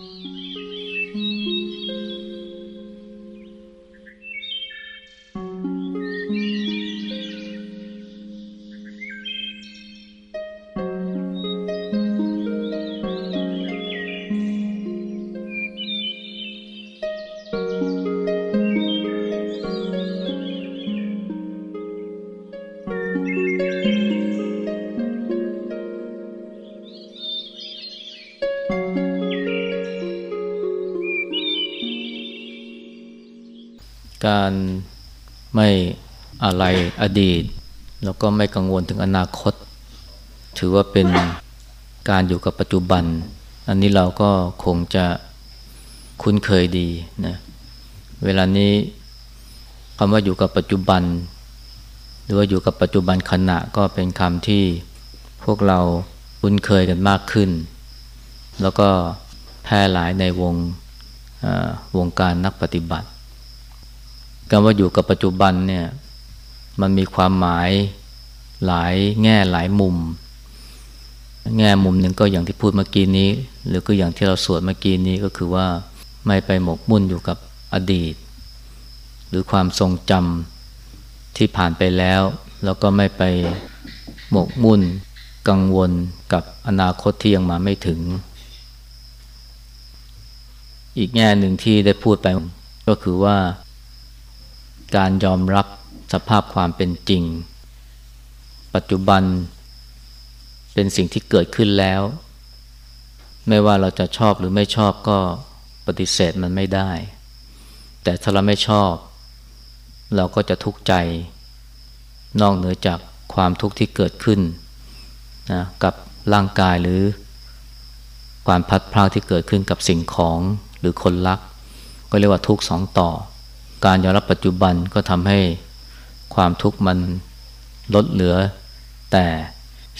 Mm-hmm. การไม่อะไรอดีต แล้วก็ไม่กังวลถึงอนาคต ถือว่าเป็นการอยู่กับปัจจุบัน อันนี้เราก็คงจะคุ้นเคยดีนะเวลานี้คำว่าอยู่กับปัจจุบัน หรือว่าอยู่กับปัจจุบันขณะก็เป็นคำที่พวกเราคุ้นเคยกันมากขึ้น แล้วก็แพร่หลายในวงวงการนักปฏิบัติ การว่าอยู่กับปัจจุบันเนี่ยมันมีความหมายหลายแง่หลายมุม แง่มุมหนึ่งก็อย่างที่พูดเมื่อกี้นี้ หรือก็อย่างที่เราสวดเมื่อกี้นี้ก็คือว่าไม่ไปหมกมุ่นอยู่กับอดีต หรือความทรงจำที่ผ่านไปแล้ว แล้วก็ไม่ไปหมกมุ่นกังวลกับอนาคตที่ยังมาไม่ถึง อีกแง่หนึ่งที่ได้พูดไปก็คือว่า การยอมรับสภาพความเป็นจริง ปัจจุบันเป็นสิ่งที่เกิดขึ้นแล้ว ไม่ว่าเราจะชอบหรือไม่ชอบก็ปฏิเสธมันไม่ได้ แต่ถ้าเราไม่ชอบ เราก็จะทุกข์ใจ นอกเหนือจากความทุกข์ที่เกิดขึ้นนะกับร่างกายหรือความพัดพลาดที่เกิดขึ้นกับสิ่งของหรือคนรัก ก็เรียกว่าทุกข์สองต่อ การยอมรับปัจจุบันก็ทำให้ความทุกข์มันลดเหลือ แต่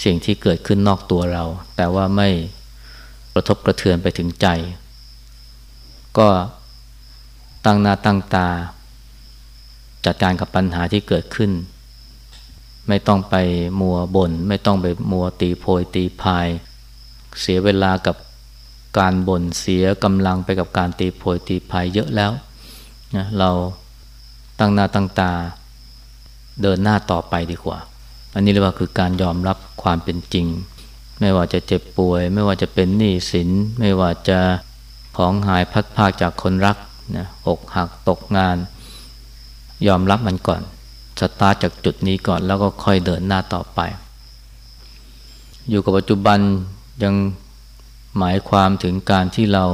สิ่งที่เกิดขึ้นนอกตัวเรา แต่ว่าไม่กระทบกระเทือนไปถึงใจ ก็ตั้งหน้าตั้งตา จัดการกับปัญหาที่เกิดขึ้น ไม่ต้องไปมัวบน่นไม่ต้องไปมัวตีโพยตีพาย เสียเวลากับการบน่นเสียกำลังไปกับการตีโพยตีพายเยอะแล้ว นะเราตั้งหน้าตั้งตาเดินหน้าต่อไปดีกว่า อันนี้เรียกว่าคือการยอมรับความเป็นจริง ไม่ว่าจะเจ็บป่วย ไม่ว่าจะเป็นหนี้สิน ไม่ว่าจะของหายพัดพากจากคนรักนะอกหักตกงาน ยอมรับมันก่อน สตาร์จากจุดนี้ก่อนแล้วก็ค่อยเดินหน้าต่อไป อยู่กับปัจจุบันยังหมายความถึงการที่เรา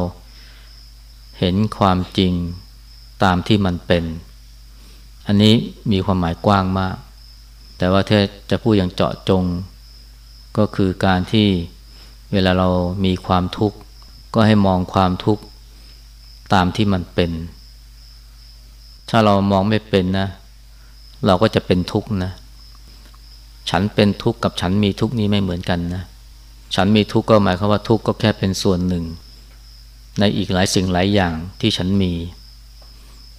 เห็นความจริง ตามที่มันเป็น อันนี้มีความหมายกว้างมาก แต่ว่าถ้าจะพูดอย่างเจาะจง ก็คือการที่เวลาเรามีความทุกข์ ก็ให้มองความทุกข์ตามที่มันเป็น ถ้าเรามองไม่เป็นนะ เราก็จะเป็นทุกข์นะ ฉันเป็นทุกข์กับฉันมีทุกข์นี้ไม่เหมือนกันนะ ฉันมีทุกข์ก็หมายความว่าทุกข์ก็แค่เป็นส่วนหนึ่ง ในอีกหลายสิ่งหลายอย่างที่ฉันมี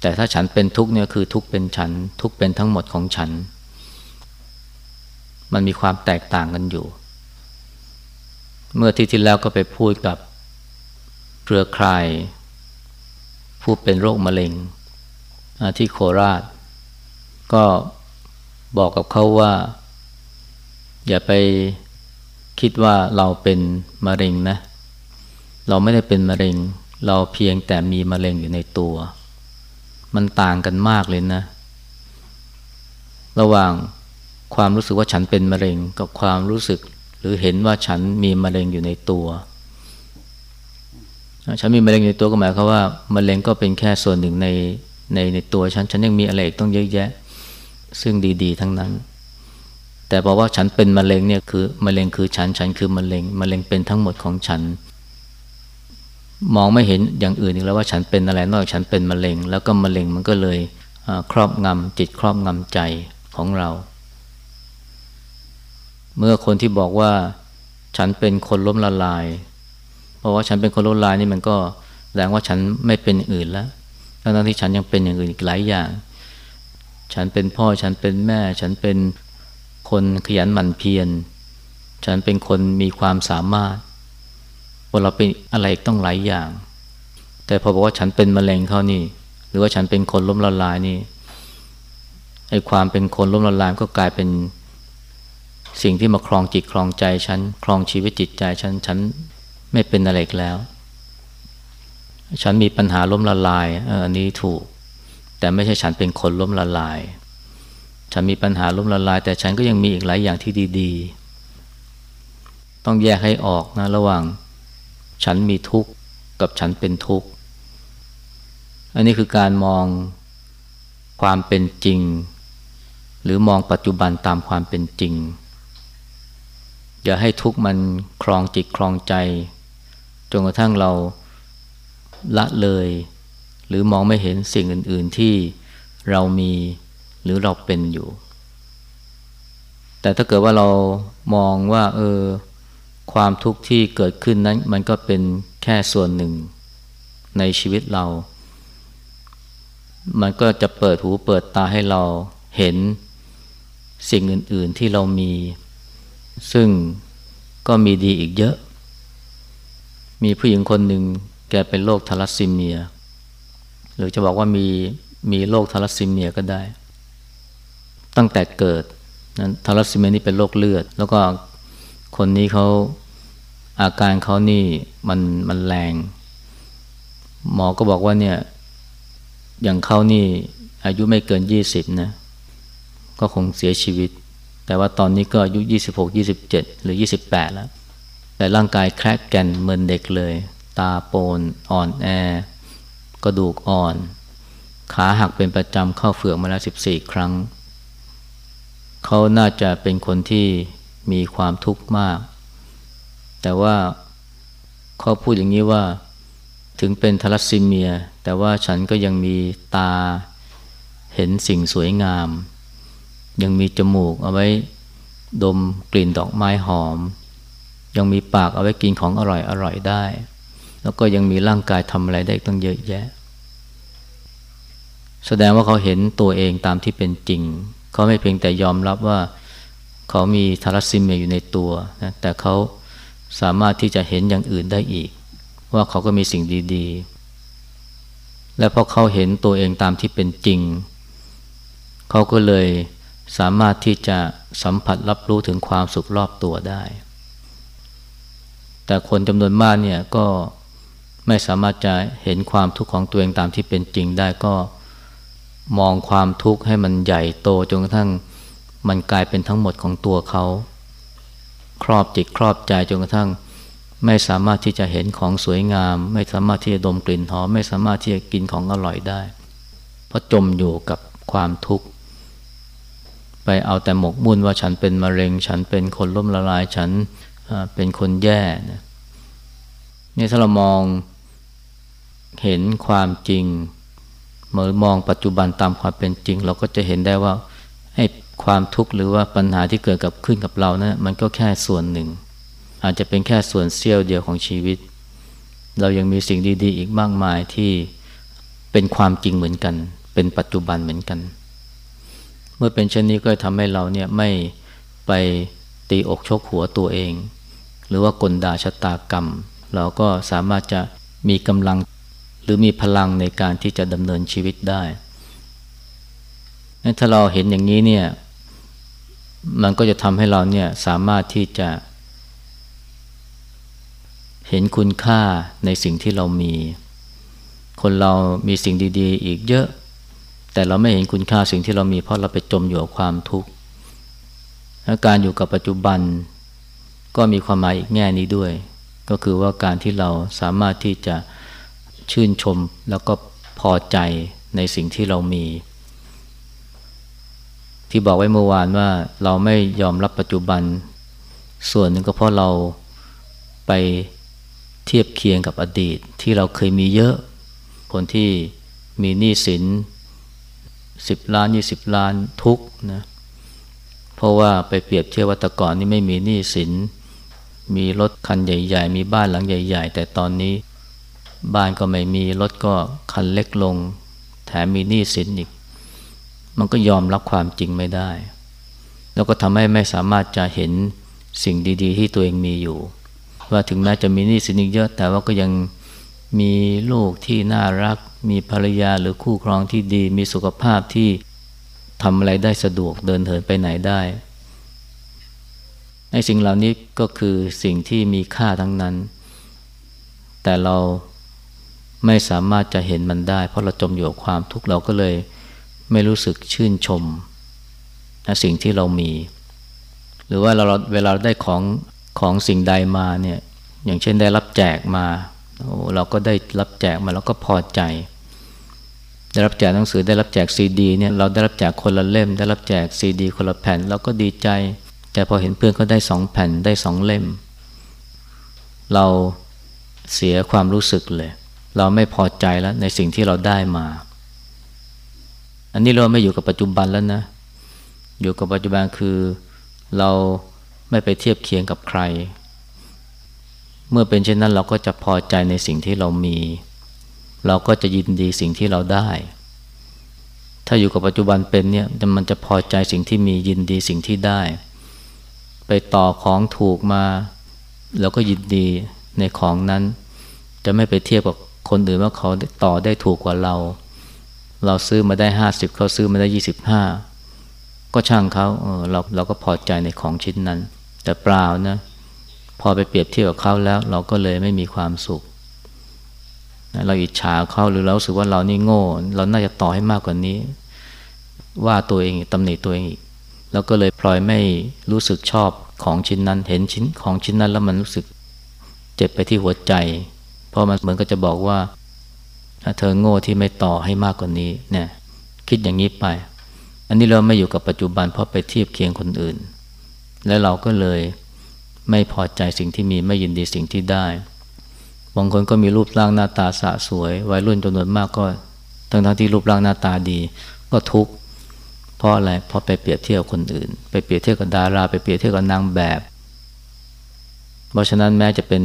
แต่ถ้าฉันเป็นทุกข์เนี่ยคือทุกข์เป็นฉัน ทุกข์เป็นทั้งหมดของฉัน มันมีความแตกต่างกันอยู่ เมื่อที่ที่แล้วก็ไปพูดกับเครือข่าย ผู้เป็นโรคมะเร็งที่โคราช ก็บอกกับเขาว่า อย่าไปคิดว่าเราเป็นมะเร็งนะ เราไม่ได้เป็นมะเร็ง เราเพียงแต่มีมะเร็งอยู่ในตัว มันต่างกันมากเลยนะ ระหว่างความรู้สึกว่าฉันเป็นมะเร็งกับความรู้สึก หรือเห็นว่าฉันมีมะเร็งอยู่ในตัว ฉันมีมะเร็งในตัวก็หมายความว่ามะเร็งก็เป็นแค่ส่วนหนึ่งในในในตัวฉัน ฉันยังมีอะไรอีกต้องเยอะแยะ ซึ่งดีๆ ทั้งนั้น แต่บอกว่าฉันเป็นมะเร็งเนี่ยคือมะเร็งคือฉัน ฉันคือมะเร็งมะเร็งเป็นทั้งหมดของฉัน มองไม่เห็นอย่างอื่นอีกแล้วว่าฉันเป็นอะไรนอกจากฉันเป็นมะเร็ง แล้วก็มะเร็งมันก็เลยครอบงำจิตครอบงำใจของเรา เมื่อคนที่บอกว่าฉันเป็นคนล้มละลาย เพราะว่าฉันเป็นคนล้มละลายนี่มันก็แสดงว่าฉันไม่เป็นอย่างอื่นแล้วทั้งที่ฉันยังเป็นอย่างอื่นอีกหลายอย่าง ฉันเป็นพ่อฉันเป็นแม่ ฉันเป็นคนขยันหมั่นเพียร ฉันเป็นคนมีความสามารถ คนเราเป็นอะไรต้องหลายอย่าง แต่พอบอกว่าฉันเป็นมะเร็งเขานี่ หรือว่าฉันเป็นคนล้มละลายนี่ไอ้ความเป็นคนล้มละลายก็กลายเป็นสิ่งที่มาครองจิตครองใจฉันครองชีวิตจิตใจฉันฉันไม่เป็นอะไรอีกแล้ว ฉันมีปัญหาล้มละลายอันนี้ถูก แต่ไม่ใช่ฉันเป็นคนล้มละลาย ฉันมีปัญหาล้มละลาย แต่ฉันก็ยังมีอีกหลายอย่างที่ดี ๆ ต้องแยกให้ออกนะระหว่าง ฉันมีทุกข์กับฉันเป็นทุกข์ อันนี้คือการมองความเป็นจริง หรือมองปัจจุบันตามความเป็นจริง อย่าให้ทุกข์มันครองจิตครองใจจนกระทั่งเราละเลย หรือมองไม่เห็นสิ่งอื่น ๆที่เรามีหรือเราเป็นอยู่ แต่ถ้าเกิดว่าเรามองว่า เออ ความทุกข์ที่เกิดขึ้นนั้นมันก็เป็นแค่ส่วนหนึ่งในชีวิตเรา มันก็จะเปิดหูเปิดตาให้เราเห็นสิ่งอื่น ๆที่เรามี ซึ่งก็มีดีอีกเยอะ มีผู้หญิงคนหนึ่งแกเป็นโรคทาลัสซีเมีย หรือจะบอกว่ามีมีโรคทาลัสซีเมียก็ได้ ตั้งแต่เกิดนั้นทาลัสซีเมียนี่เป็นโรคเลือด แล้วก็ คนนี้เขาอาการเขานี่มันมันแรง หมอก็บอกว่าเนี่ย อย่างเขานี่อายุไม่เกินยี่สิบนะ ก็คงเสียชีวิต แต่ว่าตอนนี้ก็อายุยี่สิบหกยี่สิบเจ็ดหรือยี่สิบแปดแล้ว แต่ร่างกายแครกแกนเหมือนเด็กเลย ตาโปนอ่อนแอกระดูกอ่อน ขาหักเป็นประจำเข้าเฟือกมาแล้วสิบสี่ครั้ง เขาน่าจะเป็นคนที่ มีความทุกข์มาก แต่ว่าเขาพูดอย่างนี้ว่าถึงเป็นทาลัสซีเมีย แต่ว่าฉันก็ยังมีตาเห็นสิ่งสวยงาม ยังมีจมูกเอาไว้ดมกลิ่นดอกไม้หอม ยังมีปากเอาไว้กินของอร่อยอร่อยได้ แล้วก็ยังมีร่างกายทำอะไรได้ตั้งเยอะแยะ แสดงว่าเขาเห็นตัวเองตามที่เป็นจริง เขาไม่เพียงแต่ยอมรับว่า เขามีทารัสซีเมียอยู่ในตัวนะแต่เขาสามารถที่จะเห็นอย่างอื่นได้อีก ว่าเขาก็มีสิ่งดี ๆ และพอเขาเห็นตัวเองตามที่เป็นจริง เขาก็เลยสามารถที่จะสัมผัสรับรู้ถึงความสุขรอบตัวได้ แต่คนจำนวนมากเนี่ยก็ไม่สามารถจะเห็นความทุกข์ของตัวเองตามที่เป็นจริงได้ก็มองความทุกข์ให้มันใหญ่โตจนกระทั่ง มันกลายเป็นทั้งหมดของตัวเขา ครอบจิตครอบใจจนกระทั่ง ไม่สามารถที่จะเห็นของสวยงาม ไม่สามารถที่จะดมกลิ่นหอมไม่สามารถที่จะกินของอร่อยได้ เพราะจมอยู่กับความทุกข์ไปเอาแต่หมกมุ่นว่าฉันเป็นมะเร็ง ฉันเป็นคนล้มละลายฉันเป็นคนแย่เนี่ยถ้าเรามองเห็นความจริงเมื่อมองปัจจุบันตามความเป็นจริง เราก็จะเห็นได้ว่าไอ้ ความทุกข์หรือว่าปัญหาที่เกิดกับขึ้นกับเรานะมันก็แค่ส่วนหนึ่ง อาจจะเป็นแค่ส่วนเสี้ยวเดียวของชีวิต เรายังมีสิ่งดีๆ อีกมากมายที่เป็นความจริงเหมือนกัน เป็นปัจจุบันเหมือนกัน เมื่อเป็นเช่นนี้ก็ทำให้เราเนี่ยไม่ไปตีอกชกหัวตัวเอง หรือว่ากลดาชะตากรรม เราก็สามารถจะมีกำลังหรือมีพลังในการที่จะดำเนินชีวิตได้ ถ้าเราเห็นอย่างนี้เนี่ย มันก็จะทำให้เราเนี่ยสามารถที่จะ เห็นคุณค่าในสิ่งที่เรามี คนเรามีสิ่งดีๆ อีกเยอะ แต่เราไม่เห็นคุณค่าสิ่งที่เรามี เพราะเราไปจมอยู่กับความทุกข์การอยู่กับปัจจุบัน ก็มีความหมายอีกแง่นี้ด้วย ก็คือว่าการที่เราสามารถที่จะชื่นชมแล้วก็พอใจในสิ่งที่เรามี ที่บอกไว้เมื่อวานว่าเราไม่ยอมรับปัจจุบัน ส่วนหนึ่งก็เพราะเราไปเทียบเคียงกับอดีต ที่เราเคยมีเยอะ คนที่มีหนี้สินสิบล้านยี่สิบล้านทุกนะเพราะว่าไปเปรียบเทียบว่าแต่ก่อนนี่ไม่มีหนี้สิน มีรถคันใหญ่ ๆ มีบ้านหลังใหญ่ ๆ แต่ตอนนี้บ้านก็ไม่มีรถก็คันเล็กลง แถมมีหนี้สินอีก มันก็ยอมรับความจริงไม่ได้ แล้วก็ทำให้ไม่สามารถจะเห็นสิ่งดี ๆ ที่ตัวเองมีอยู่ ว่าถึงแม้จะมีหนี้สินเยอะ แต่ว่าก็ยังมีลูกที่น่ารัก มีภรรยาหรือคู่ครองที่ดี มีสุขภาพที่ทำอะไรได้สะดวกเดินเหินไปไหนได้ไอ้สิ่งเหล่านี้ก็คือสิ่งที่มีค่าทั้งนั้น แต่เราไม่สามารถจะเห็นมันได้ เพราะเราจมอยู่กับความทุกข์เราก็เลย ไม่รู้สึกชื่นชมนะสิ่งที่เรามี หรือว่าเราเวลาได้ของของสิ่งใดมาเนี่ยอย่างเช่นได้รับแจกมาโอ้เราก็ได้รับแจกมาแล้วก็พอใจ ได้รับแจกหนังสือได้รับแจกซีดีเนี่ยเราได้รับแจกคนละเล่ม ได้รับแจกซีดีคนละแผ่นเราก็ดีใจ แต่พอเห็นเพื่อนเขาได้สองแผ่นได้สองเล่ม เราเสียความรู้สึกเลย เราไม่พอใจแล้วในสิ่งที่เราได้มา อันนี้เราไม่อยู่กับปัจจุบันแล้วนะ อยู่กับปัจจุบันคือเราไม่ไปเทียบเคียงกับใคร เมื่อเป็นเช่นนั้นเราก็จะพอใจในสิ่งที่เรามี เราก็จะยินดีสิ่งที่เราได้ ถ้าอยู่กับปัจจุบันเป็นเนี่ยมันจะพอใจสิ่งที่มียินดีสิ่งที่ได้ ไปต่อของถูกมาเราก็ยินดีในของนั้น จะไม่ไปเทียบกับคนอื่นว่าเขาต่อได้ถูกกว่าเรา เราซื้อมาได้ห้าสิบเขาซื้อมาได้ยี่สิบห้าก็ช่างเขาเออเราเราก็พอใจในของชิ้นนั้น แต่เปล่านะพอไปเปรียบเทียบกับเขาแล้ว เราก็เลยไม่มีความสุข เราอิจฉาเขาหรือเราสึกว่าเรานี่โง่ เราน่าจะต่อให้มากกว่านี้ ว่าตัวเองตำหนิตัวเองอีกเราก็เลยพลอยไม่รู้สึกชอบของชิ้นนั้น เห็นชิ้นของชิ้นนั้นแล้วมันรู้สึกเจ็บไปที่หัวใจ เพราะมันเหมือนก็จะบอกว่า เธอโง่ที่ไม่ต่อให้มากกว่านี้เนี่ยคิดอย่างนี้ไป อันนี้เราไม่อยู่กับปัจจุบันเพราะไปเทียบเคียงคนอื่น และเราก็เลยไม่พอใจสิ่งที่มีไม่ยินดีสิ่งที่ได้บางคนก็มีรูปร่างหน้าตาสะสวย วัยรุ่นจำนวนมากก็ทั้งทั้งที่รูปร่างหน้าตาดี ก็ทุกข์เพราะอะไรเพราะไปเปรียบเทียบคนอื่น ไปเปรียบเทียบกับดารา ไปเปรียบเทียบกับนางแบบ เพราะฉะนั้นแม้จะเป็น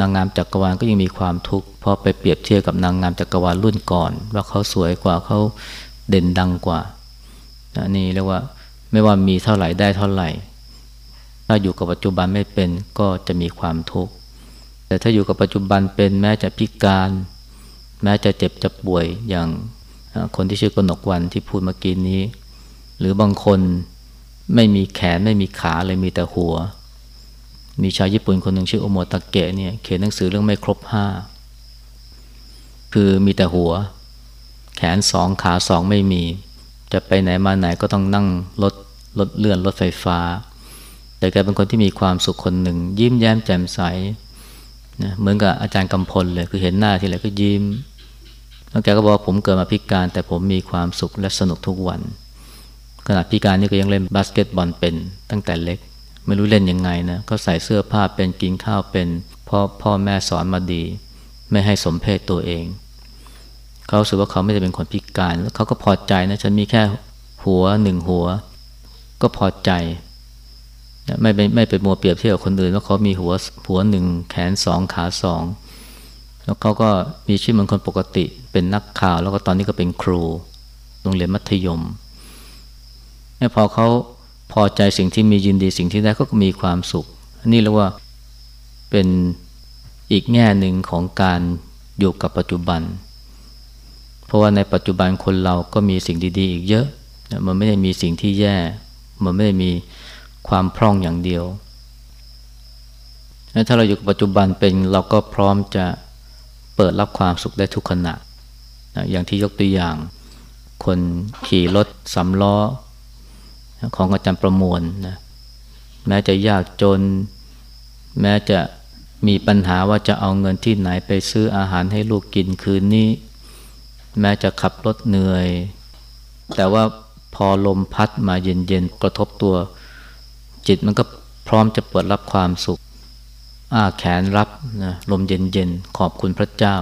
นางงามจักรวาลก็ยังมีความทุกข์เพราะไปเปรียบเทียบกับนางงามจักรวาลรุ่นก่อน ว่าเขาสวยกว่าเขาเด่นดังกว่านะนี่เรียกว่าไม่ว่ามีเท่าไหร่ได้เท่าไหร่ ถ้าอยู่กับปัจจุบันไม่เป็นก็จะมีความทุกข์แต่ถ้าอยู่กับปัจจุบันเป็นแม้จะพิการ แม้จะเจ็บจะป่วยอย่างคนที่ชื่อกนกวันที่พูดเมื่อกี้นี้ หรือบางคนไม่มีแขนไม่มีขาเลยมีแต่หัว มีชาวญี่ปุ่นคนหนึ่งชื่อโอโมตะเกะเนี่ยเขียนหนังสือเรื่องไม่ครบห้าคือมีแต่หัว แขนสองขาสองไม่มี จะไปไหนมาไหนก็ต้องนั่งรถรถเลื่อนรถไฟฟ้า แต่แกเป็นคนที่มีความสุขคนหนึ่ง ยิ้มแย้มแจ่มใสนะเหมือนกับอาจารย์กำพลเลยคือเห็นหน้าทีไรก็ยิ้มแล้วแกก็บอกผมเกิดมาพิการ แต่ผมมีความสุขและสนุกทุกวัน ขณะพิการนี่ก็ยังเล่นบาสเกตบอลเป็นตั้งแต่เล็ก ไม่รู้เล่นยังไงนะก็ใส่เสื้อผ้าเป็นกินข้าวเป็นพ่อพ่อแม่สอนมาดี ไม่ให้สมเพศตัวเอง เขาสึกว่าเขาไม่ได้เป็นคนพิการ แล้วเขาก็พอใจนะฉันมีแค่หัวหนึ่งหัว ก็พอใจไม่ไปไม่ไปมัวเปรียบเทียบกับคนอื่นว่าเขามีหัวหัวหนึ่งแขนสองขาสองแล้วเขาก็มีชีวิตเหมือนคนปกติ เป็นนักข่าว แล้วก็ตอนนี้ก็เป็นครูโรงเรียนมัธยมพอเขา พอใจสิ่งที่มียินดีสิ่งที่ได้ก็มีความสุข อันนี้เรียกว่าเป็นอีกแง่หนึ่งของการอยู่กับปัจจุบัน เพราะว่าในปัจจุบันคนเราก็มีสิ่งดีๆ อีกเยอะ มันไม่ได้มีสิ่งที่แย่ มันไม่ได้มีความพร่องอย่างเดียว ถ้าเราอยู่กับปัจจุบันเป็นเราก็พร้อมจะเปิดรับความสุขได้ทุกขณะนะอย่างที่ยกตัวอย่าง คนขี่รถสำล้อ ของอาจารย์ประมวลนะแม้จะยากจน แม้จะมีปัญหาว่าจะเอาเงินที่ไหนไปซื้ออาหารให้ลูกกินคืนนี้ แม้จะขับรถเหนื่อย แต่ว่าพอลมพัดมาเย็นๆกระทบตัว จิตมันก็พร้อมจะเปิดรับความสุข อ้าแขนรับนะลมเย็นๆขอบคุณพระเจ้า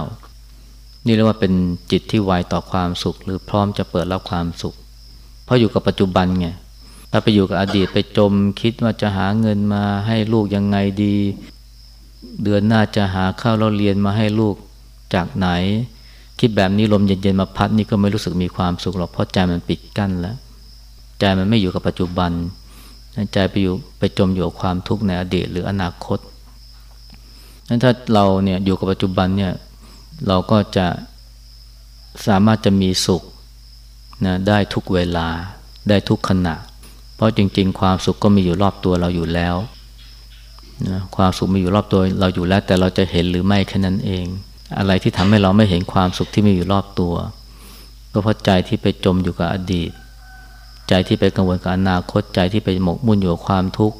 นี่เรียกว่าเป็นจิตที่ไวต่อความสุข หรือพร้อมจะเปิดรับความสุข เพราะอยู่กับปัจจุบันไง ถ้าไปอยู่กับอดีตไปจมคิดว่าจะหาเงินมาให้ลูกยังไงดี เดือนหน้าจะหาข้าวเราเรียนมาให้ลูกจากไหน คิดแบบนี้ลมเย็นๆมาพัดนี่ก็ไม่รู้สึกมีความสุขหรอกเพราะใจมันปิดกั้นแล้วใจมันไม่อยู่กับปัจจุบันใจไปอยู่ไปจมอยู่กับความทุกข์ในอดีตหรืออนาคตนั้นถ้าเราเนี่ยอยู่กับปัจจุบันเนี่ยเราก็จะสามารถจะมีสุขนะได้ทุกเวลาได้ทุกขณะ ราะจริง ๆ ความสุขก็มีอยู่รอบตัวเราอยู่แล้วนะความสุขมีอยู่รอบตัวเราอยู่แล้ว แต่เราจะเห็นหรือไม่แค่นั้นเอง อะไรที่ทำให้เราไม่เห็นความสุขที่มีอยู่รอบตัว ก็เพราะใจที่ไปจมอยู่กับอดีต ใจที่ไปกังวลกับอนาคตใจที่ไปหมกมุ่นอยู่กับความทุกข์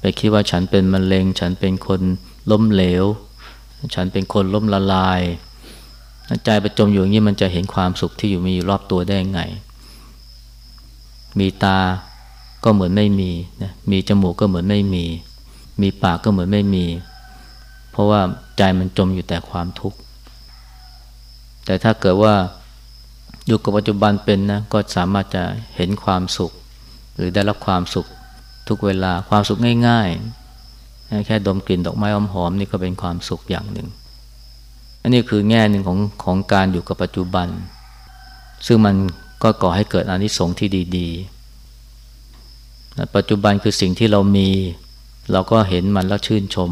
ไปคิดว่าฉันเป็นมะเร็ง ฉันเป็นคนล้มเหลว ฉันเป็นคนล้มละลาย ใจไปจมอยู่อย่างนี้มันจะเห็นความสุขที่อยู่มีอยู่รอบตัวได้ไง มีตาก็เหมือนไม่มีนะมีจมูกก็เหมือนไม่มี มีปากก็เหมือนไม่มี เพราะว่าใจมันจมอยู่แต่ความทุกข์ แต่ถ้าเกิดว่าอยู่กับปัจจุบันเป็นนะก็สามารถจะเห็นความสุข หรือได้รับความสุขทุกเวลาความสุขง่ายๆ แค่ดมกลิ่นดอกไม้หอมนี่ก็เป็นความสุขอย่างหนึ่ง อันนี้คือแง่หนึ่งของของการอยู่กับปัจจุบัน ซึ่งมัน ก็ก่อให้เกิดอนิสงส์ที่ดีๆปัจจุบันคือสิ่งที่เรามี เราก็เห็นมันแล้วชื่นชม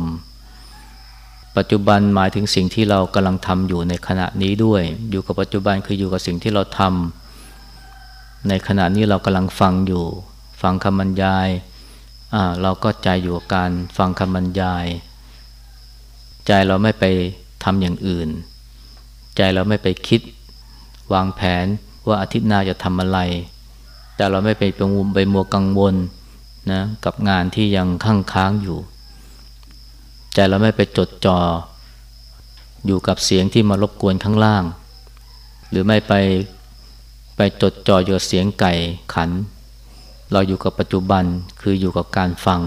ปัจจุบันหมายถึงสิ่งที่เรากำลังทำอยู่ในขณะนี้ด้วย อยู่กับปัจจุบันคืออยู่กับสิ่งที่เราทำในขณะนี้เรากำลังฟังอยู่ ฟังคำบรรยายอ่าเราก็ใจอยู่กับการฟังคำบรรยาย ใจเราไม่ไปทำอย่างอื่น ใจเราไม่ไปคิด วางแผน ว่าอาทิตย์หน้าจะทำอะไร แต่เราไม่ไปไปมุมไปมัวกังวลนะกับงานที่ยังค้างค้างอยู่ ใจเราไม่ไปจดจอ่ออยู่กับเสียงที่มารบกวนข้างล่าง หรือไม่ไปไปจดจ่ออยู่กับเสียงไก่ขัน เราอยู่กับปัจจุบันคืออยู่กับการฟัง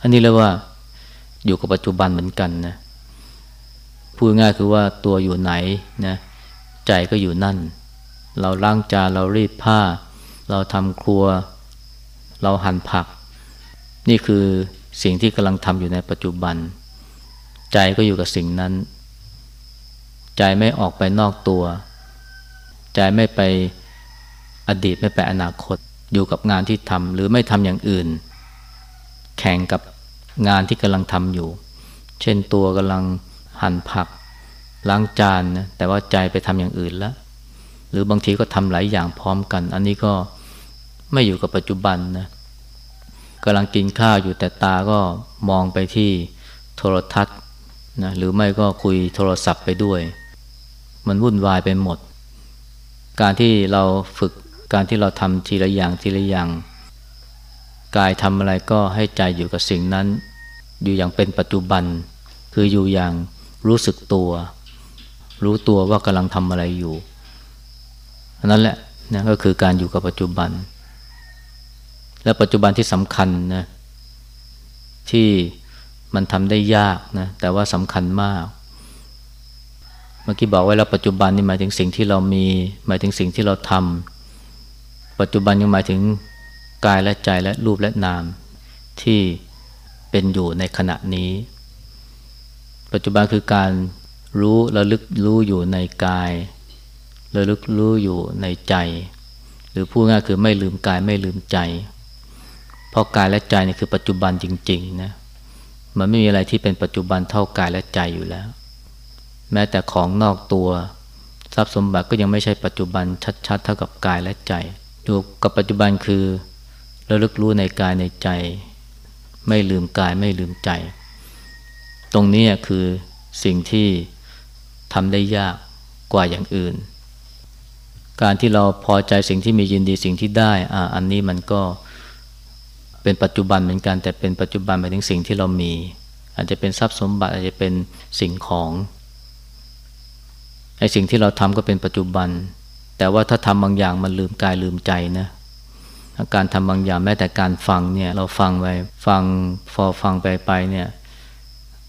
อันนี้เรียกว่าอยู่กับปัจจุบันเหมือนกันนะพูดง่ายคือว่าตัวอยู่ไหนนะ ใจก็อยู่นั่น เราล้างจานเรารีดผ้า เราทำครัว เราหั่นผัก นี่คือสิ่งที่กำลังทำอยู่ในปัจจุบัน ใจก็อยู่กับสิ่งนั้น ใจไม่ออกไปนอกตัว ใจไม่ไปอดีตไม่ไปอนาคต อยู่กับงานที่ทำหรือไม่ทำอย่างอื่น แข่งกับงานที่กำลังทำอยู่ เช่นตัวกำลังหั่นผัก ล้างจานนะแต่ว่าใจไปทำอย่างอื่นแล้ว หรือบางทีก็ทำหลายอย่างพร้อมกัน อันนี้ก็ไม่อยู่กับปัจจุบันนะกำลังกินข้าวอยู่แต่ตาก็มองไปที่โทรทัศน์นะหรือไม่ก็คุยโทรศัพท์ไปด้วย มันวุ่นวายไปหมด การที่เราฝึกการที่เราทำทีละอย่างทีละอย่าง กายทำอะไรก็ให้ใจอยู่กับสิ่งนั้น อยู่อย่างเป็นปัจจุบัน คืออยู่อย่างรู้สึกตัว รู้ตัวว่ากำลังทำอะไรอยู่อันนั้นแหละนะก็คือการอยู่กับปัจจุบัน และปัจจุบันที่สำคัญนะที่มันทำได้ยากนะแต่ว่าสำคัญมาก เมื่อกี้บอกไว้แล้วปัจจุบันนี่หมายถึงสิ่งที่เรามี หมายถึงสิ่งที่เราทำปัจจุบันยังหมายถึงกายและใจและรูปและนาม ที่เป็นอยู่ในขณะนี้ ปัจจุบันคือการ รู้ระลึกรู้อยู่ในกายระลึกรู้อยู่ในใจ หรือพูดง่ายคือไม่ลืมกายไม่ลืมใจ เพราะกายและใจนี่คือปัจจุบันจริงๆนะมันไม่มีอะไรที่เป็นปัจจุบันเท่ากายและใจอยู่แล้ว แม้แต่ของนอกตัว ทรัพย์สมบัติก็ยังไม่ใช่ปัจจุบันชัดๆ เท่ากับกายและใจอยู่กับปัจจุบันคือระลึกรู้ในกายในใจ ไม่ลืมกายไม่ลืมใจ ตรงนี้คือสิ่งที่ ทำได้ยากกว่าอย่างอื่น การที่เราพอใจสิ่งที่มียินดีสิ่งที่ได้อ่าอันนี้มันก็เป็นปัจจุบันเหมือนกัน แต่เป็นปัจจุบันหมายถึงสิ่งที่เรามี อาจจะเป็นทรัพย์สมบัติอาจจะเป็นสิ่งของไอ้สิ่งที่เราทำก็เป็นปัจจุบัน แต่ว่าถ้าทำบางอย่างมันลืมกายลืมใจนะการทำบางอย่างแม้แต่การฟังเนี่ยเราฟังไปฟังพอฟังไปไปเนี่ย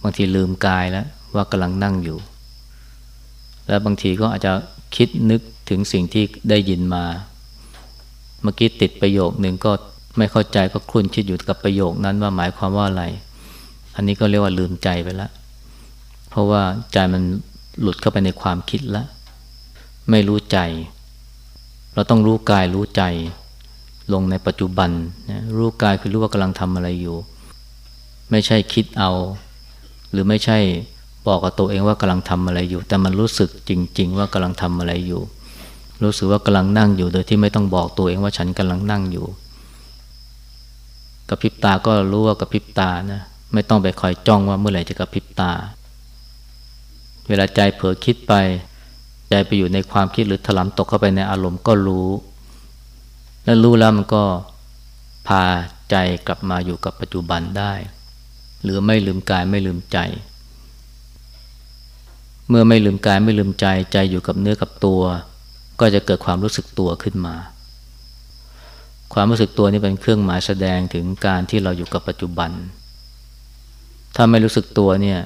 บางทีลืมกายแล้วว่ากำลังนั่งอยู่ แล้วบางทีก็อาจจะคิดนึกถึงสิ่งที่ได้ยินมา เมื่อกี้ติดประโยคหนึ่งก็ไม่เข้าใจก็คลุ่นคิดอยู่กับประโยคนั้นว่าหมายความว่าอะไร อันนี้ก็เรียกว่าลืมใจไปแล้วเพราะว่าใจมันหลุดเข้าไปในความคิดแล้วไม่รู้ใจ เราต้องรู้กายรู้ใจลงในปัจจุบันนะรู้กายคือรู้ว่ากำลังทำอะไรอยู่ ไม่ใช่คิดเอา หรือไม่ใช่ บอกกับตัวเองว่ากำลังทำอะไรอยู่ แต่มันรู้สึกจริง ๆ ว่ากำลังทำอะไรอยู่ รู้สึกว่ากำลังนั่งอยู่ โดยที่ไม่ต้องบอกตัวเองว่าฉันกำลังนั่งอยู่กระพริบตาก็รู้ว่ากระพริบตานะไม่ต้องไปคอยจ้องว่าเมื่อไหร่จะกระพริบตา เวลาใจเผลอคิดไป ใจไปอยู่ในความคิดหรือถลำตกเข้าไปในอารมณ์ก็รู้ และรู้แล้วมันก็พาใจกลับมาอยู่กับปัจจุบันได้ หรือไม่ลืมกายไม่ลืมใจ เมื่อไม่ลืมกายไม่ลืมใจใจอยู่กับเนื้อกับตัว ก็จะเกิดความรู้สึกตัวขึ้นมา ความรู้สึกตัวนี้เป็นเครื่องหมายแสดงถึงการที่เราอยู่กับปัจจุบัน ถ้าไม่รู้สึกตัวเนี่ย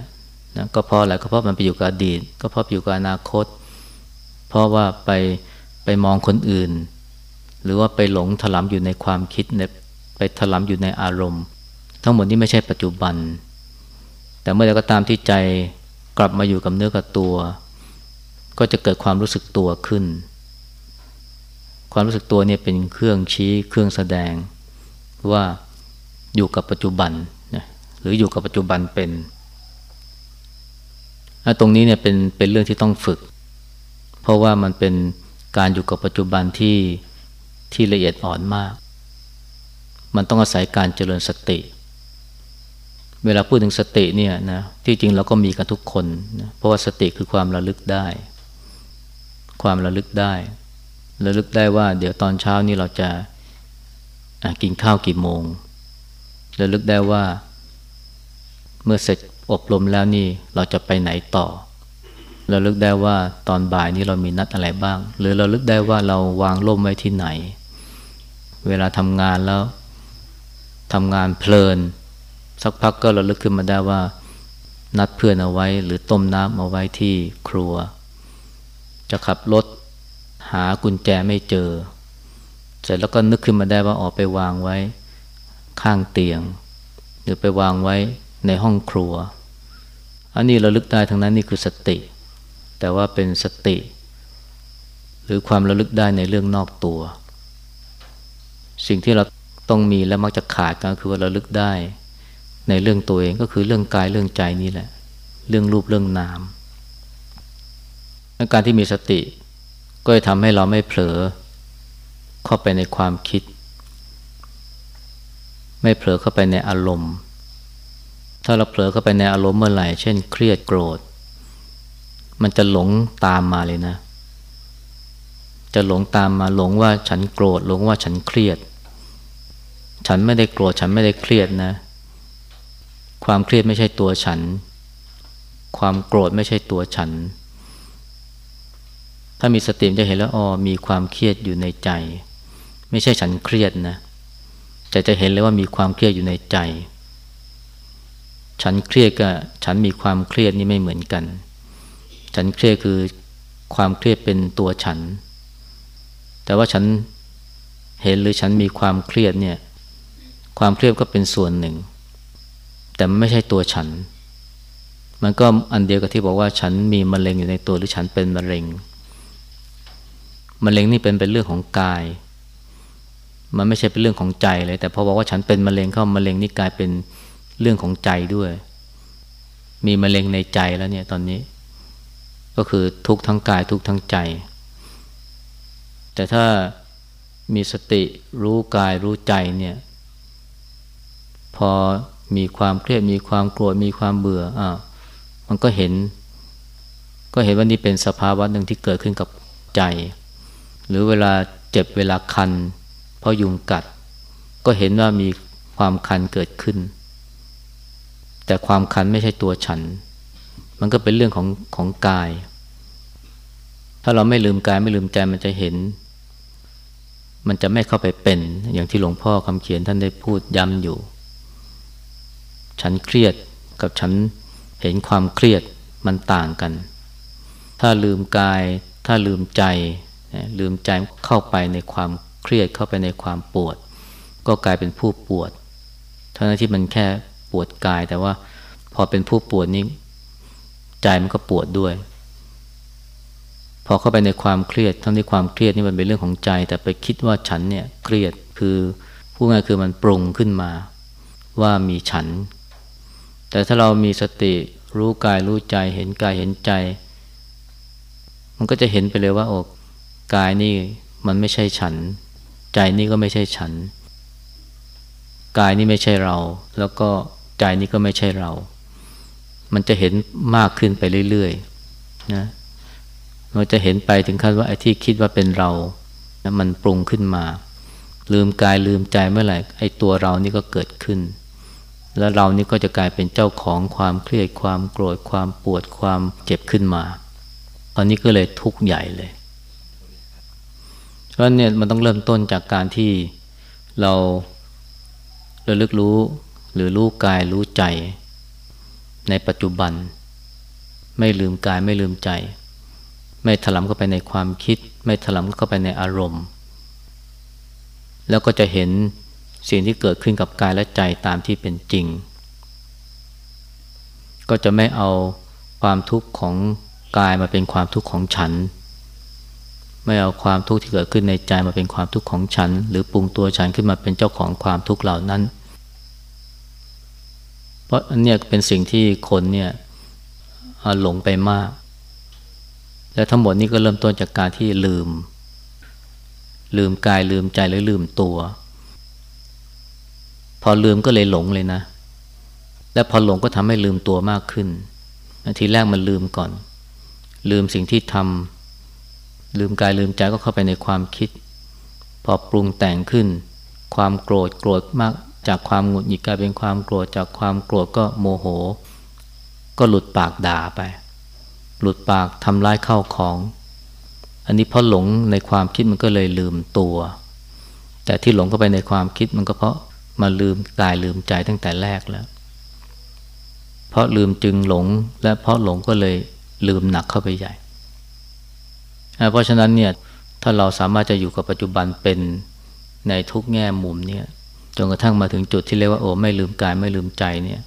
นะก็เพราะอะไรก็เพราะมันไปอยู่กับอดีต ก็เพราะอยู่กับอนาคต เพราะว่าไปไปมองคนอื่น หรือว่าไปหลงถลำอยู่ในความคิดไปถลำอยู่ในอารมณ์ ทั้งหมดนี้ไม่ใช่ปัจจุบัน แต่เมื่อใดก็ตามที่ใจ กลับมาอยู่กับเนื้อกับตัว ก็จะเกิดความรู้สึกตัวขึ้น ความรู้สึกตัวเนี่ยเป็นเครื่องชี้เครื่องแสดง ว่าอยู่กับปัจจุบันหรืออยู่กับปัจจุบันเป็นตรงนี้เนี่ยเป็นเป็นเรื่องที่ต้องฝึก เพราะว่ามันเป็นการอยู่กับปัจจุบันที่ที่ละเอียดอ่อนมาก มันต้องอาศัยการเจริญสติเเวลาพูดถึงสติเนี่ยนะที่จริงเราก็มีกันทุกคนนะเพราะว่าสติคือความระลึกได้ ความระลึกได้ระลึกได้ว่า เดี๋ยวตอนเช้านี่เราจะกินข้าวกี่โมงระลึกได้ว่า เมื่อเสร็จอบรมแล้วนี่เราจะไปไหนต่อระลึกได้ว่าตอนบ่ายนี้เรามีนัดอะไรบ้าง หรือเราลึกได้ว่าเราวางร่มไว้ที่ไหน เวลาทำงานแล้วทำงานเพลิน สักพักก็ระลึกขึ้นมาได้ว่า นัดเพื่อนเอาไว้ หรือต้มน้ำเอาไว้ที่ครัว จะขับรถหากุญแจไม่เจอ เสร็จแล้วก็นึกขึ้นมาได้ว่าออกไปวางไว้ข้างเตียง หรือไปวางไว้ในห้องครัว อันนี้เราลึกได้ทั้งนั้นนี่คือสติ แต่ว่าเป็นสติ หรือความระลึกได้ในเรื่องนอกตัว สิ่งที่เราต้องมีและมักจะขาดก็คือว่าเราลึกได้ ในเรื่องตัวเองก็คือเรื่องกายเรื่องใจนี่แหละ เรื่องรูปเรื่องนามการที่มีสติ ก็จะทำให้เราไม่เผลอเข้าไปในความคิด ไม่เผลอเข้าไปในอารมณ์ ถ้าเราเผลอเข้าไปในอารมณ์เมื่อไหร่ เช่น เครียดโกรธ มันจะหลงตามมาเลยนะ จะหลงตามมาหลงว่าฉันโกรธหลงว่าฉันเครียด ฉันไม่ได้โกรธฉันไม่ได้เครียดนะ ความเครียดไม่ใช่ตัวฉัน ความโกรธไม่ใช่ตัวฉัน ถ้ามีสติจะเห็นแล้วอ๋อมีความเครียดอยู่ในใจ ไม่ใช่ฉันเครียดนะแต่จะเห็นเลยว่ามีความเครียดอยู่ในใจ ฉันเครียดกับฉันมีความเครียดนี่ไม่เหมือนกัน ฉันเครียดคือความเครียดเป็นตัวฉัน แต่ว่าฉันเห็นหรือฉันมีความเครียดเนี่ย ความเครียดก็เป็นส่วนหนึ่ง แต่มันไม่ใช่ตัวฉัน มันก็อันเดียวกับที่บอกว่าฉันมีมะเร็งอยู่ในตัวหรือฉันเป็นมะเร็ง มะเร็งนี่เป็นเป็นเรื่องของกาย มันไม่ใช่เป็นเรื่องของใจเลย แต่พอบอกว่าฉันเป็นมะเร็งเข้ามะเร็งนี่กลายเป็นเรื่องของใจด้วย มีมะเร็งในใจแล้วเนี่ยตอนนี้ ก็คือทุกทั้งกายทุกทั้งใจ แต่ถ้ามีสติรู้กายรู้ใจเนี่ย พอ มีความเครียดมีความโกรธมีความเบื่ออ่ามันก็เห็น ก็เห็นว่านี่เป็นสภาวะหนึ่งที่เกิดขึ้นกับใจ หรือเวลาเจ็บเวลาคัน เพราะยุงกัด ก็เห็นว่ามีความคันเกิดขึ้น แต่ความคันไม่ใช่ตัวฉัน มันก็เป็นเรื่องของของกาย ถ้าเราไม่ลืมกายไม่ลืมใจมันจะเห็น มันจะไม่เข้าไปเป็น อย่างที่หลวงพ่อคำเขียนท่านได้พูดย้ำอยู่ ฉันเครียดกับฉันเห็นความเครียดมันต่างกัน ถ้าลืมกาย ถ้าลืมใจ ลืมใจเข้าไปในความเครียดเข้าไปในความปวด ก็กลายเป็นผู้ปวด ทั้งที่มันแค่ปวดกาย แต่ว่าพอเป็นผู้ปวดนี้ใจมันก็ปวดด้วย พอเข้าไปในความเครียด ทั้งที่ความเครียดนี่มันเป็นเรื่องของใจ แต่ไปคิดว่าฉันเนี่ยเครียดคือพูดง่ายคือมันปรุงขึ้นมา ว่ามีฉัน แต่ถ้าเรามีสติรู้กายรู้ใจเห็นกายเห็นใจ มันก็จะเห็นไปเลยว่าโอ้กายนี่มันไม่ใช่ฉัน ใจนี่ก็ไม่ใช่ฉัน กายนี่ไม่ใช่เรา แล้วก็ใจนี่ก็ไม่ใช่เรา มันจะเห็นมากขึ้นไปเรื่อยๆนะมันจะเห็นไปถึงขั้นว่าไอ้ที่คิดว่าเป็นเรานะมันปรุงขึ้นมา ลืมกายลืมใจเมื่อไหร่ไอ้ตัวเรานี่ก็เกิดขึ้น แล้วเรานี่ก็จะกลายเป็นเจ้าของความเครียดความโกรธความปวดความเจ็บขึ้นมาตอนนี้ก็เลยทุกข์ใหญ่เลยเพราะเนี่ยมันต้องเริ่มต้นจากการที่เราระลึกรู้หรือรู้กายรู้ใจ ในปัจจุบัน ไม่ลืมกายไม่ลืมใจ ไม่ถลำเข้าไปในความคิด ไม่ถลำเข้าไปในอารมณ์ แล้วก็จะเห็น สิ่งที่เกิดขึ้นกับกายและใจตามที่เป็นจริง ก็จะไม่เอาความทุกข์ของกายมาเป็นความทุกข์ของฉัน ไม่เอาความทุกข์ที่เกิดขึ้นในใจมาเป็นความทุกข์ของฉัน หรือปรุงตัวฉันขึ้นมาเป็นเจ้าของความทุกข์เหล่านั้น เพราะอันนี้เป็นสิ่งที่คนเนี่ยหลงไปมาก และทั้งหมดนี้ก็เริ่มต้นจากการที่ลืม ลืมกายลืมใจหรือลืมตัว อลืมก็เลยหลงเลยนะ และพอหลงก็ทำให้ลืมตัวมากขึ้น ทีแรกมันลืมก่อน ลืมสิ่งที่ทำลืมกายลืมใจก็เข้าไปในความคิด พอปรุงแต่งขึ้น ความโกรธโกรธมากจากความหงุดหงิดกลายเป็นความโกรธจากความโกรธก็โมโห ก็หลุดปากด่าไป หลุดปากทำร้ายเข้าของ อันนี้เพราะหลงในความคิดมันก็เลยลืมตัว แต่ที่หลงเข้าไปในความคิดมันก็เพราะ มาลืมกายลืมใจตั้งแต่แรกแล้ว เพราะลืมจึงหลง และเพราะหลงก็เลยลืมหนักเข้าไปใหญ่ เพราะฉะนั้นเนี่ยถ้าเราสามารถจะอยู่กับปัจจุบันเป็นในทุกแง่มุมเนี่ยจนกระทั่งมาถึงจุดที่เรียกว่าโอ้ไม่ลืมกายไม่ลืมใจเนี่ย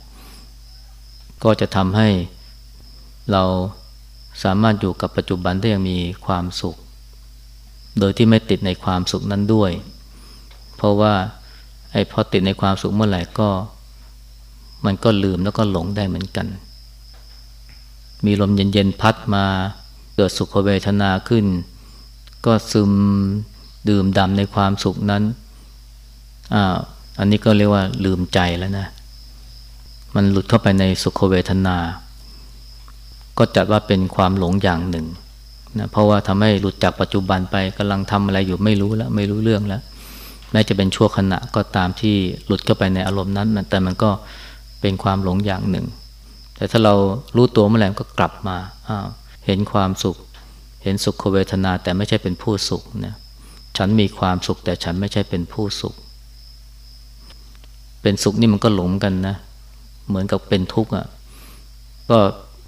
ก็จะทำให้เราสามารถอยู่กับปัจจุบันได้อย่างมีความสุข โดยที่ไม่ติดในความสุขนั้นด้วย เพราะว่า ไอ้พอติดในความสุขเมื่อไหร่ก็ มันก็ลืมแล้วก็หลงได้เหมือนกัน มีลมเย็นๆพัดมาเกิดสุขเวทนาขึ้น ก็ซึมดื่มดำในความสุขนั้นอ่าอันนี้ก็เรียกว่าลืมใจแล้วนะ มันหลุดเข้าไปในสุขเวทนา ก็จัดว่าเป็นความหลงอย่างหนึ่งนะเพราะว่าทำให้หลุดจากปัจจุบันไปกำลังทำอะไรอยู่ไม่รู้แล้วไม่รู้เรื่องแล้ว แม้จะเป็นชั่วขณะก็ตามที่หลุดเข้าไปในอารมณ์นั้น แต่มันก็เป็นความหลงอย่างหนึ่ง แต่ถ้าเรารู้ตัวเมื่อไหร่ก็กลับมาเห็นความสุข เห็นสุขเวทนาแต่ไม่ใช่เป็นผู้สุขนะฉันมีความสุขแต่ฉันไม่ใช่เป็นผู้สุข เป็นสุขนี่มันก็หลงกันนะ เหมือนกับเป็นทุกข์อะก็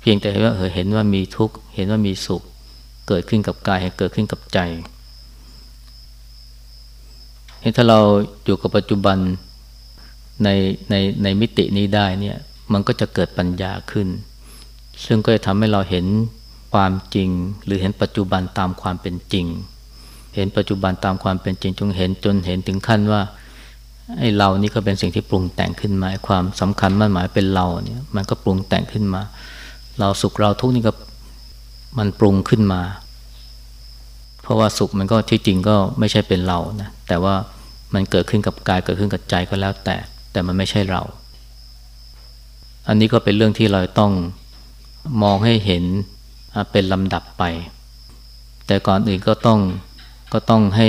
เพียงแต่ว่าเห็นว่ามีทุกข์เห็นว่ามีสุข เกิดขึ้นกับกายเกิดขึ้นกับใจ ถ้าเราอยู่กับปัจจุบันในในในมิตินี้ได้เนี่ยมันก็จะเกิดปัญญาขึ้น ซึ่งก็จะทำให้เราเห็นความจริง หรือเห็นปัจจุบันตามความเป็นจริง เห็นปัจจุบันตามความเป็นจริงจงเห็นจนเห็นถึงขั้นว่าไอ้เรานี่ก็เป็นสิ่งที่ปรุงแต่งขึ้นมาความสำคัญมั่นหมายเป็นเราเนี่ยมันก็ปรุงแต่งขึ้นมา เราสุขเราทุกข์นี่ก็มันปรุงขึ้นมา เพราะว่าสุขมันก็ที่จริงก็ไม่ใช่เป็นเรานะแต่ว่า มันเกิดขึ้นกับกายเกิดขึ้นกับใจก็แล้วแต่ แต่มันไม่ใช่เรา อันนี้ก็เป็นเรื่องที่เราต้องมองให้เห็นเป็นลำดับไป แต่ก่อนอื่นก็ต้องก็ต้องให้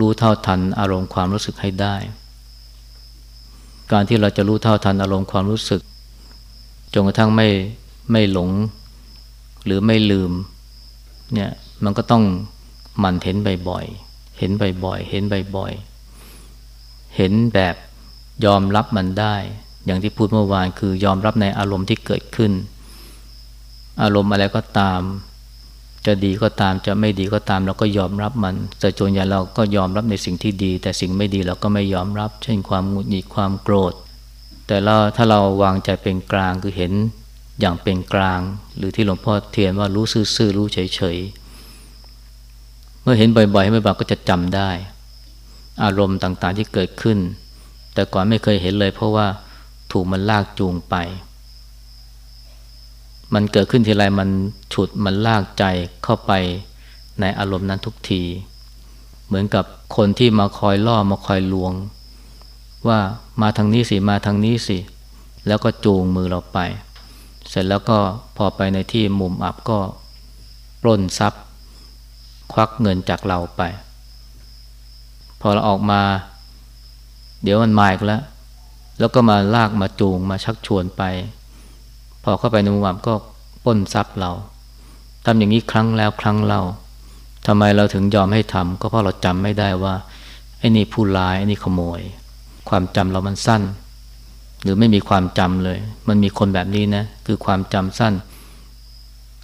รู้เท่าทันอารมณ์ความรู้สึกให้ได้ การที่เราจะรู้เท่าทันอารมณ์ความรู้สึกจนกระทั่งไม่ไม่หลงหรือไม่ลืมเนี่ยมันก็ต้องหมั่นเห็นบ่อยๆ เห็นบ่อยๆ เห็นบ่อยๆ เห็นแบบยอมรับมันได้ อย่างที่พูดเมื่อวานคือยอมรับในอารมณ์ที่เกิดขึ้น อารมณ์อะไรก็ตาม จะดีก็ตามจะไม่ดีก็ตามเราก็ยอมรับมันแต่จนอย่างเราก็ยอมรับในสิ่งที่ดี แต่สิ่งไม่ดีเราก็ไม่ยอมรับ เช่นความหงุดหงิดความโกรธ แต่เราถ้าเราวางใจเป็นกลางคือเห็นอย่างเป็นกลาง หรือที่หลวงพ่อเทียนว่ารู้ซื่อๆรู้เฉยๆเมื่อเห็นบ่อยๆให้บ่อยก็จะจำได้ อารมณ์ต่างๆที่เกิดขึ้น แต่ก่อนไม่เคยเห็นเลย เพราะว่าถูกมันลากจูงไป มันเกิดขึ้นทีไรมันฉุดมันลากใจเข้าไปในอารมณ์นั้นทุกที เหมือนกับคนที่มาคอยล่อมาคอยลวง ว่ามาทางนี้สิมาทางนี้สิ แล้วก็จูงมือเราไป เสร็จแล้วก็พอไปในที่มุมอับก็ปล้นทรัพย์ ควักเงินจากเราไป พอเราออกมา เดี๋ยวมันมาอีกแล้ว แล้วก็มาลากมาจูงมาชักชวนไป พอเข้าไปในมุมอับก็ป้นทรัพย์เราทำอย่างนี้ครั้งแล้วครั้งเล่าทำไมเราถึงยอมให้ทำก็เพราะเราจำไม่ได้ว่าไอ้นี่ผู้ร้ายไอ้นี่ขโมย ความจำเรามันสั้น หรือไม่มีความจำเลย มันมีคนแบบนี้นะ คือความจำสั้น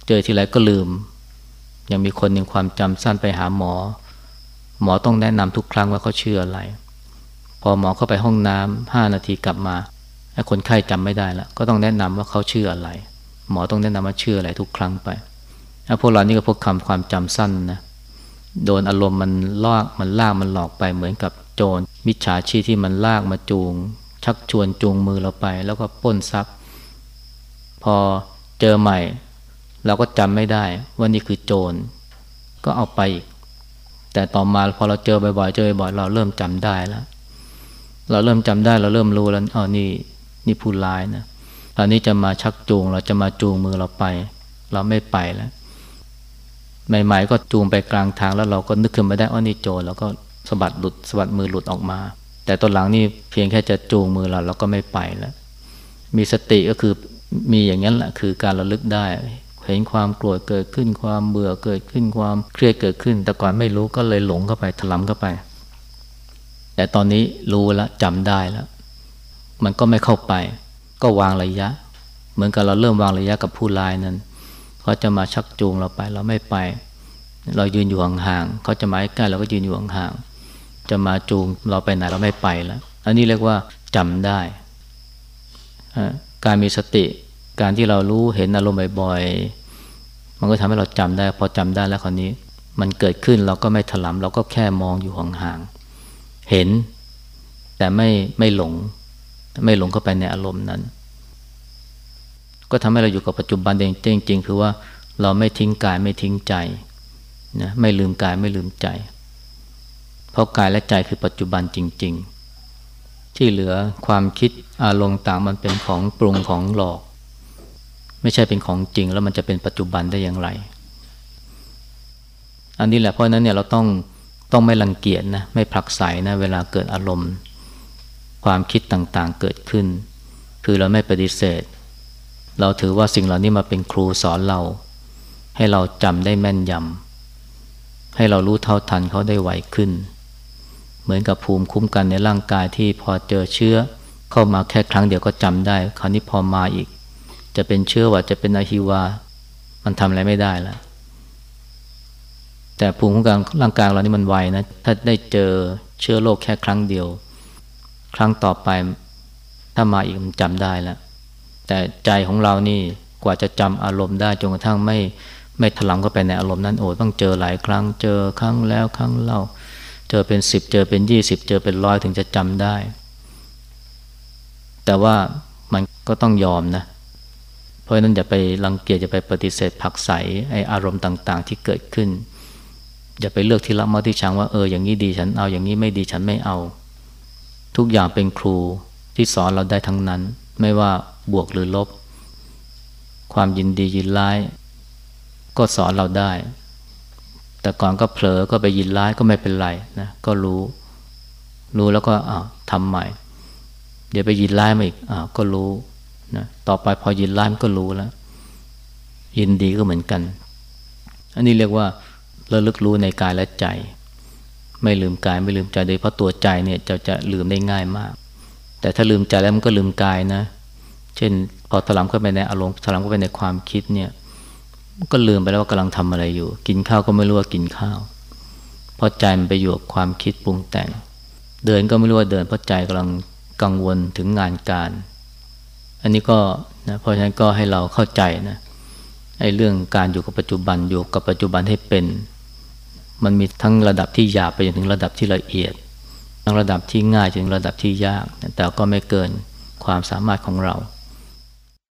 เจอทีไรก็ลืม ยังมีคนหนึ่งความจำสั้นไปหาหมอ หมอต้องแนะนำทุกครั้งว่าเขาเชื่ออะไร พอหมอเข้าไปห้องน้ำห้านาทีกลับมาไอ้คนไข้จำไม่ได้ละก็ต้องแนะนำว่าเขาเชื่ออะไร หมอต้องแนะนำว่าเชื่ออะไรทุกครั้งไปพวกเรานี่ก็พวกคำความจำสั้นนะโดนอารมณ์มันลากมันลากมันหลอกไปเหมือนกับโจรมิจฉาชีพที่มันลากมาจูง ชักชวนจูงมือเราไป แล้วก็ป้นทรัพย์ พอเจอใหม่ เราก็จำไม่ได้ว่านี่คือโจรก็เอาไปอีก แต่ต่อมาพอเราเจอบ่อยๆเจอบ่อยเราเริ่มจำได้แล้ว เราเริ่มจำได้เราเริ่มรู้แล้วอ๋อนี่นี่ผู้ร้ายนะตอนนี้จะมาชักจูงเราจะมาจูงมือเราไป เราไม่ไปแล้วใหม่ๆก็จูงไปกลางทางแล้วเราก็นึกขึ้นมาได้ว่านี่โจรแล้วก็สะบัดหลุดสะบัดมือหลุดออกมา แต่ตอนหลังนี่เพียงแค่จะจูงมือเราเราก็ไม่ไปแล้วมีสติก็คือมีอย่างนั้นแหละคือการระลึกได้ เห็นความโกรธเกิดขึ้น ความเบื่อเกิดขึ้นความเครียดเกิดขึ้น แต่ก่อนไม่รู้ก็เลยหลงเข้าไปถลำเข้าไป แต่ตอนนี้รู้แล้วจำได้แล้ว มันก็ไม่เข้าไป ก็วางระยะ เหมือนกับเราเริ่มวางระยะกับผู้ร้ายนั้นเขาจะมาชักจูงเราไปเราไม่ไป เรายืนอยู่ห่างๆเขาจะมาใกล้เราก็ยืนอยู่ห่างๆจะมาจูงเราไปไหนเราไม่ไปแล้วอันนี้เรียกว่าจำได้การมีสติ การที่เรารู้เห็นอารมณ์บ่อยๆ มันก็ทำให้เราจำได้ พอจำได้แล้วคราวนี้ มันเกิดขึ้นเราก็ไม่ถลำเราก็แค่มองอยู่ห่างๆ เห็น แต่ไม่ไม่หลง ไม่หลงเข้าไปในอารมณ์นั้น ก็ทำให้เราอยู่กับปัจจุบันจริงจริงคือว่าเราไม่ทิ้งกายไม่ทิ้งใจนะไม่ลืมกายไม่ลืมใจ เพราะกายและใจคือปัจจุบันจริง ๆ ที่เหลือความคิดอารมณ์ต่างมันเป็นของปรุงของหลอก ไม่ใช่เป็นของจริงแล้วมันจะเป็นปัจจุบันได้อย่างไร อันนี้แหละเพราะนั้นเนี่ยเราต้องต้องไม่รังเกียจนะไม่ผลักไสนะเวลาเกิดอารมณ์ ความคิดต่างๆเกิดขึ้น คือเราไม่ปฏิเสธ เราถือว่าสิ่งเหล่านี้มาเป็นครูสอนเรา ให้เราจำได้แม่นยำให้เรารู้เท่าทันเขาได้ไวขึ้น เหมือนกับภูมิคุ้มกันในร่างกายที่พอเจอเชื้อ เข้ามาแค่ครั้งเดียวก็จำได้ คราวนี้พอมาอีก จะเป็นเชื้อว่าจะเป็นอะฮิวา มันทำอะไรไม่ได้แล้วแต่ภูมิคุ้มกันร่างกายเรานี่มันไวนะ ถ้าได้เจอเชื้อโรคแค่ครั้งเดียว ครั้งต่อไปถ้ามาอีกมันจำได้แล้ว แต่ใจของเรานี่กว่าจะจำอารมณ์ได้จนกระทั่งไม่ไม่ถลำเข้าไปในอารมณ์นั้นโอ้ต้องเจอหลายครั้ง เจอครั้งแล้วครั้งเล่า เจอเป็นสิบเจอเป็นยี่สิบเจอเป็นร้อยถึงจะจำได้ แต่ว่ามันก็ต้องยอมนะ เพราะนั้นอย่าไปรังเกียจอย่าไปปฏิเสธผักใสไออารมณ์ต่าง ๆ ที่เกิดขึ้น อย่าไปเลือกที่ละมาที่ชังว่าเอออย่างนี้ดีฉันเอาอย่างนี้ไม่ดีฉันไม่เอา ทุกอย่างเป็นครูที่สอนเราได้ทั้งนั้น ไม่ว่าบวกหรือลบ ความยินดียินร้าย ก็สอนเราได้ แต่ก่อนก็เผลอก็ไปยินร้ายก็ไม่เป็นไรนะก็รู้ รู้แล้วก็อ้าวทำใหม่ เดี๋ยวไปยินร้ายมาอีกอ้าวก็รู้ นะต่อไปพอยินร้ายมันก็รู้แล้ว ยินดีก็เหมือนกัน อันนี้เรียกว่าระลึกรู้ในกายและใจ ไม่ลืมกายไม่ลืมใจโดยเพราะตัวใจเนี่ยจะจะลืมได้ง่ายมาก แต่ถ้าลืมใจแล้วมันก็ลืมกายนะ เช่นพอถลำเข้าไปในอารมณ์ถลำเข้าไปในความคิดเนี่ยก็ลืมไปแล้วว่ากำลังทำอะไรอยู่ กินข้าวก็ไม่รู้ว่ากินข้าว เพราะใจมันไปอยู่กับความคิดปรุงแต่ง เดินก็ไม่รู้ว่าเดินเพราะใจกำลังกังวลถึงงานการ อันนี้ก็นะเพราะฉะนั้นก็ให้เราเข้าใจนะไอ้เรื่องการอยู่กับปัจจุบันอยู่กับปัจจุบันให้เป็น มันมีทั้งระดับที่หยาบไปจนถึงระดับที่ละเอียด ทั้งระดับที่ง่ายจนถึงระดับที่ยาก แต่ก็ไม่เกินความสามารถของเรา